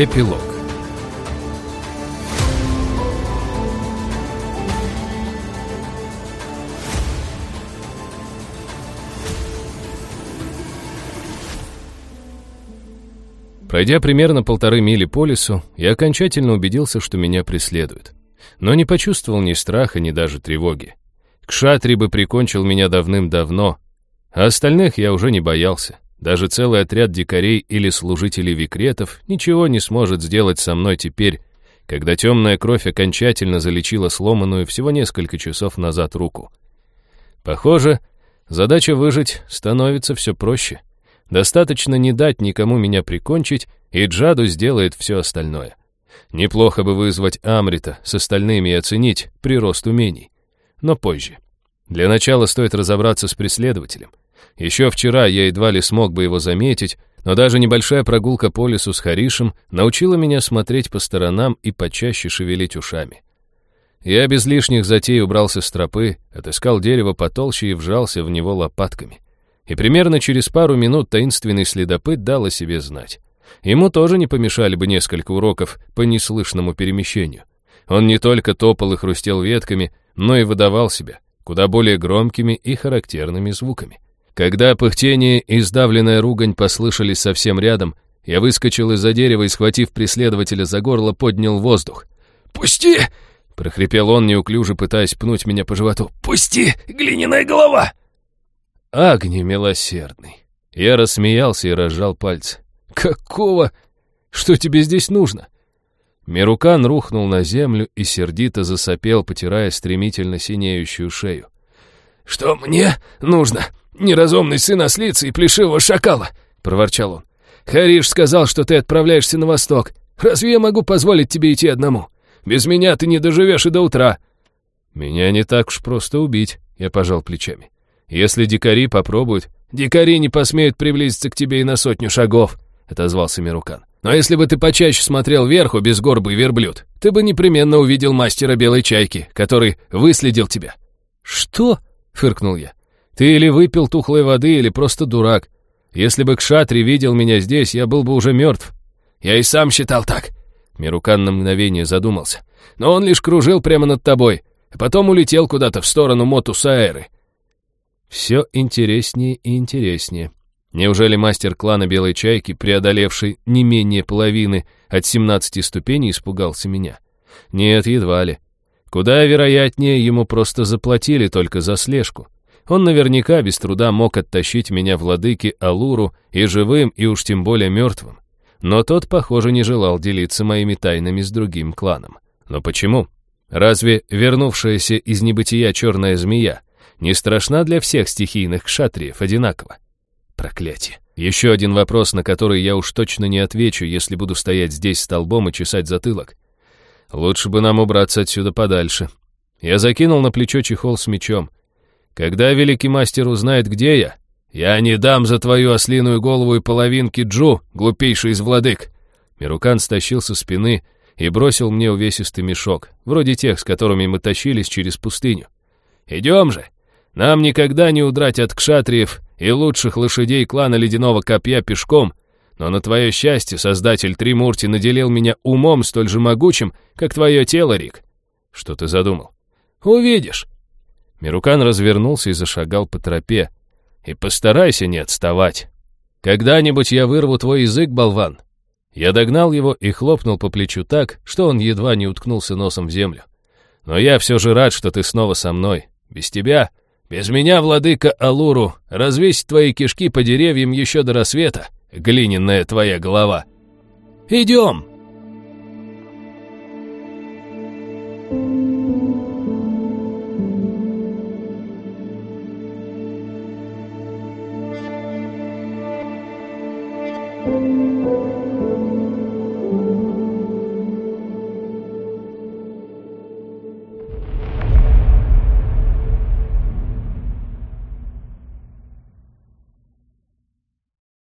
Эпилог Пройдя примерно полторы мили по лесу, я окончательно убедился, что меня преследуют. Но не почувствовал ни страха, ни даже тревоги. Кшатри бы прикончил меня давным-давно, а остальных я уже не боялся. Даже целый отряд дикарей или служителей викретов ничего не сможет сделать со мной теперь, когда темная кровь окончательно залечила сломанную всего несколько часов назад руку. Похоже, задача выжить становится все проще. Достаточно не дать никому меня прикончить, и Джаду сделает все остальное. Неплохо бы вызвать Амрита с остальными и оценить прирост умений. Но позже. Для начала стоит разобраться с преследователем. Еще вчера я едва ли смог бы его заметить, но даже небольшая прогулка по лесу с Харишем научила меня смотреть по сторонам и почаще шевелить ушами. Я без лишних затей убрался с тропы, отыскал дерево потолще и вжался в него лопатками. И примерно через пару минут таинственный следопыт дал о себе знать. Ему тоже не помешали бы несколько уроков по неслышному перемещению. Он не только топал и хрустел ветками, но и выдавал себя куда более громкими и характерными звуками. Когда пыхтение и сдавленная ругань послышались совсем рядом, я выскочил из-за дерева и, схватив преследователя за горло, поднял воздух. «Пусти!» — прохрипел он, неуклюже пытаясь пнуть меня по животу. «Пусти, глиняная голова!» «Агни милосердный!» Я рассмеялся и разжал пальцы. «Какого? Что тебе здесь нужно?» Мирукан рухнул на землю и сердито засопел, потирая стремительно синеющую шею. «Что мне нужно?» «Неразумный сын ослицы и плешивого шакала!» — проворчал он. «Хариш сказал, что ты отправляешься на восток. Разве я могу позволить тебе идти одному? Без меня ты не доживешь и до утра». «Меня не так уж просто убить», — я пожал плечами. «Если дикари попробуют...» «Дикари не посмеют приблизиться к тебе и на сотню шагов», — отозвался Мирукан. «Но если бы ты почаще смотрел вверху без горбы верблюд, ты бы непременно увидел мастера белой чайки, который выследил тебя». «Что?» — фыркнул я. Ты или выпил тухлой воды, или просто дурак. Если бы Кшатри видел меня здесь, я был бы уже мертв. Я и сам считал так. Мирукан на мгновение задумался. Но он лишь кружил прямо над тобой, а потом улетел куда-то в сторону Мотусаэры. Все интереснее и интереснее. Неужели мастер клана Белой Чайки, преодолевший не менее половины от 17 ступеней, испугался меня? Нет, едва ли. Куда вероятнее, ему просто заплатили только за слежку. Он наверняка без труда мог оттащить меня владыке Алуру и живым, и уж тем более мертвым. Но тот, похоже, не желал делиться моими тайнами с другим кланом. Но почему? Разве вернувшаяся из небытия черная змея не страшна для всех стихийных кшатриев одинаково? Проклятие. Еще один вопрос, на который я уж точно не отвечу, если буду стоять здесь столбом и чесать затылок. Лучше бы нам убраться отсюда подальше. Я закинул на плечо чехол с мечом. Когда великий мастер узнает, где я, я не дам за твою ослиную голову и половинки Джу, глупейший из владык. Мирукан стащил со спины и бросил мне увесистый мешок, вроде тех, с которыми мы тащились через пустыню. «Идем же! Нам никогда не удрать от кшатриев и лучших лошадей клана Ледяного Копья пешком, но на твое счастье создатель Тримурти наделил меня умом столь же могучим, как твое тело, Рик. Что ты задумал? Увидишь. Мирукан развернулся и зашагал по тропе. «И постарайся не отставать. Когда-нибудь я вырву твой язык, болван». Я догнал его и хлопнул по плечу так, что он едва не уткнулся носом в землю. «Но я все же рад, что ты снова со мной. Без тебя, без меня, владыка Алуру, развесить твои кишки по деревьям еще до рассвета, глиняная твоя голова». «Идем!»